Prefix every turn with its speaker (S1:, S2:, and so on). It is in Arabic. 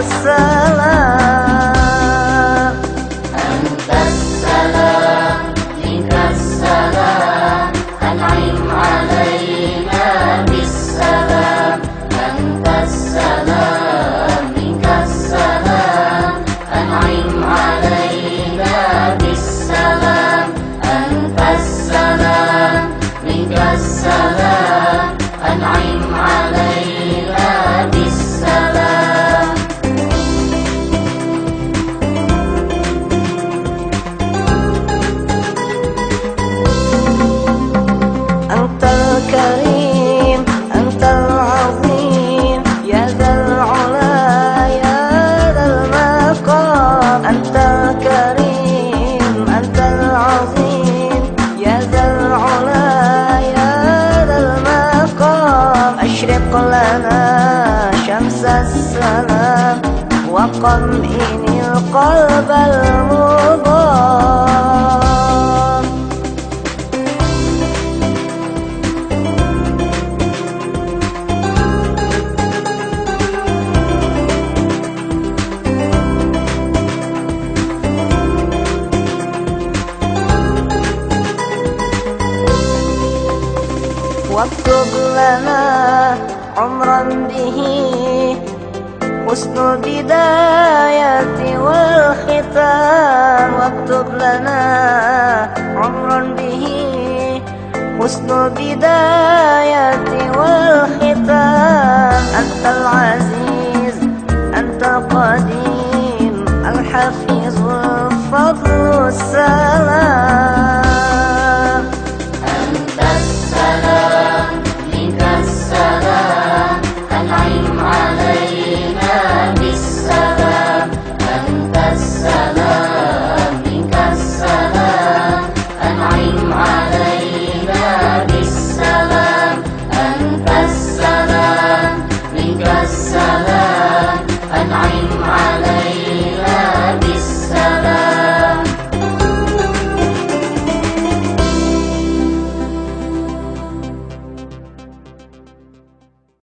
S1: yourself. وقمئن القلب المضام واكتب لنا عمرا به. حسن البداية والختام واكتب لنا عمرا به. حسن البداية والختام.